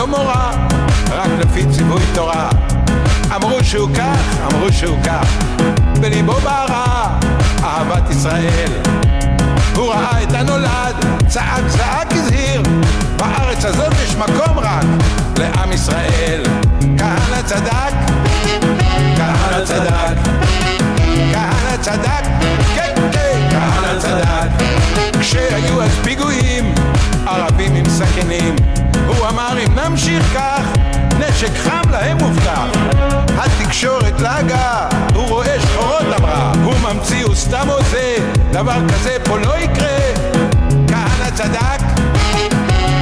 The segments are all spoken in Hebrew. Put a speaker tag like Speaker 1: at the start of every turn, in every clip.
Speaker 1: לא מורה, רק לפי ציווי תורה. אמרו שהוא כך, אמרו שהוא כך, בליבו בערה אהבת ישראל. הוא ראה את הנולד, צעק צעק הזהיר, בארץ הזאת יש מקום רק לעם ישראל. כהנא צדק, נמשיך כך, נשק חם להם מובטח. התקשורת לעגה, הוא רואה שחורות אמרה, הוא ממציא, הוא סתם עושה, דבר כזה פה לא יקרה. כהנא צדק,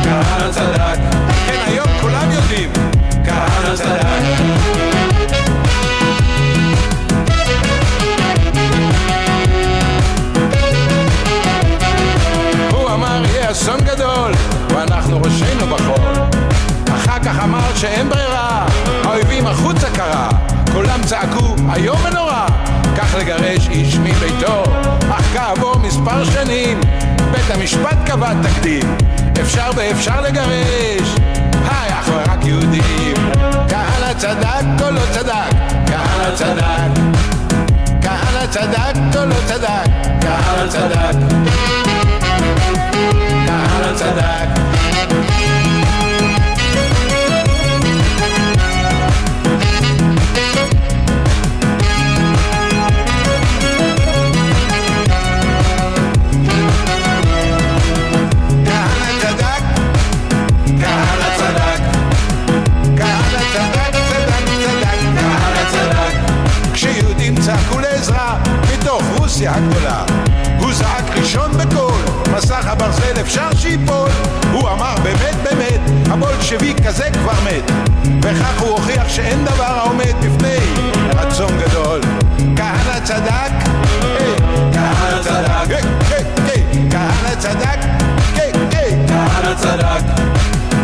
Speaker 1: כהנא צדק, כן היום כולם יודעים, כהנא צדק. אסון גדול, ואנחנו ראשינו בחול. שאין ברירה, האויבים החוצה קרא, כולם צעקו איום ונורא, כך לגרש איש מביתו, אך כעבור מספר שנים, בית המשפט קבע תקדים, אפשר ואפשר לגרש, היי אך ורק יהודים, כהנא צדק או לא צדק, כהנא צדק, כהנא צדק או לא צדק, כהנא צדק, מתוך רוסיה הגדולה, הוא זעק ראשון בקול, מסך הברזל אפשר שיפול. הוא אמר באמת באמת, הבולשביק הזה כבר מת. וכך הוא הוכיח שאין דבר העומד בפני רצון גדול. כהנא צדק, היי, כהנא צדק, היי, היי, כהנא צדק, כהנא צדק.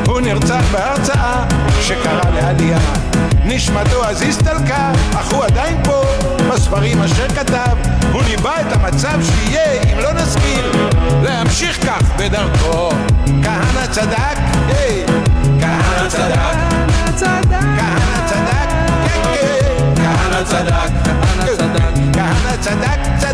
Speaker 1: הוא נרצח בהרצאה שקרא לעלייה. נשמתו אז הסתלקה, אך הוא עדיין פה, בספרים אשר כתב, הוא ניבא את המצב שיהיה אם לא נשכיל להמשיך כך בדרכו. כהנא צדק, היי, כהנא צדק, כהנא צדק, כן, כן, כהנא צדק, כהנא צדק, צדק, צדק,